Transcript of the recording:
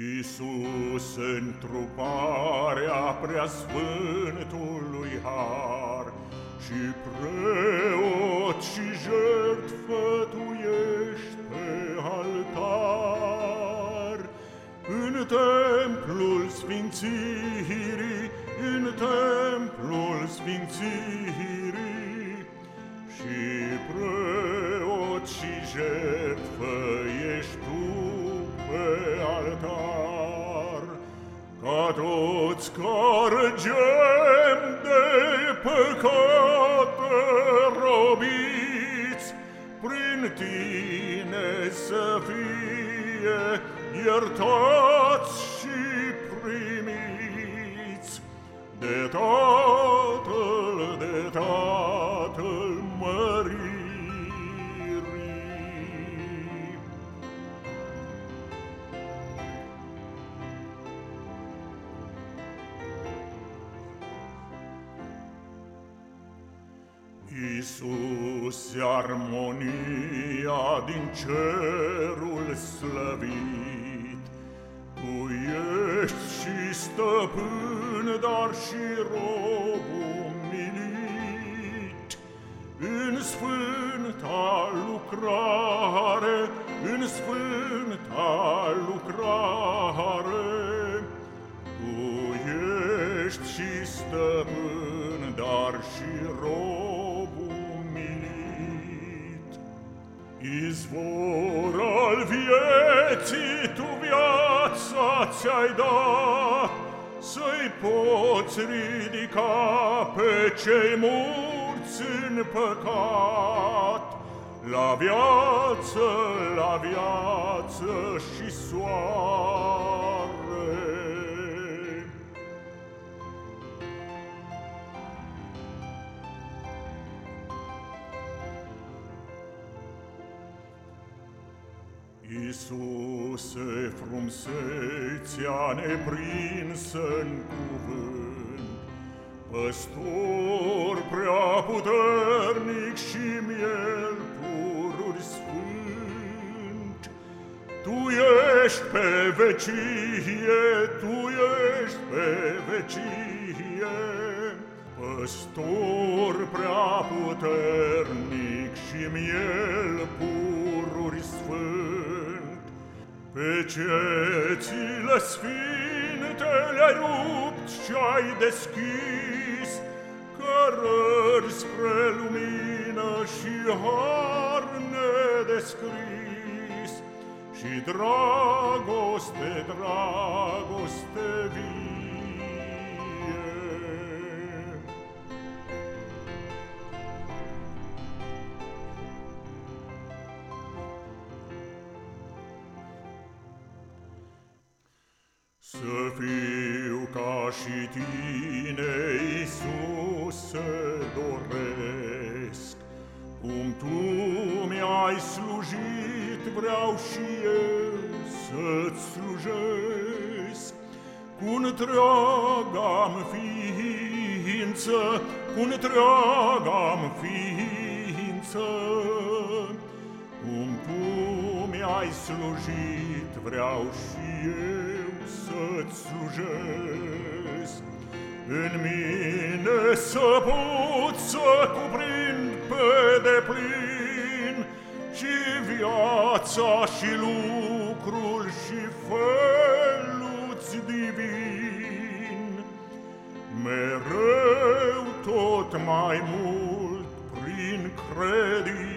Iisus, întruparea preasfântului har, Și preot și jertfă tu ești pe altar. În templul sfințirii, în templul sfințirii, Și preot și jertfă ești tu pe altar, Ca toți corgem de păcate robiți, Prin tine să fie iertați și primiți de toți. Iisus, armonia din cerul slăvit, Tu ești și stăpân, dar și rob umilit. În sfânta lucrare, în sfânta lucrare, Tu ești și stăpân, dar și rob Izvor al vieții tu viața ți-ai dat, Să-i poți ridica pe cei mulți în păcat, La viață, la viață și soare. Iisuse, frumsețea neprinsă în cuvânt, Păstor prea puternic și miel pururi sfânt, Tu ești pe vecie, Tu ești pe vecie, Păstor prea puternic și miel pururi sfânt, pe cețile sfinte le-ai rupt și-ai deschis Cărări spre lumină și har nedescris Și dragoste, dragoste vii Să fiu ca și tine, Iisuse, doresc, Cum tu mi-ai slujit, vreau și eu să-ți slujesc. Cu întreaga-mi ființă, cu întreaga-mi ființă, Cum tu mi-ai slujit, vreau și eu să-ți slujesc. În mine să pot să cuprind pe deplin și viața și lucrul și felul-ți divin. Mereu tot mai mult prin credință.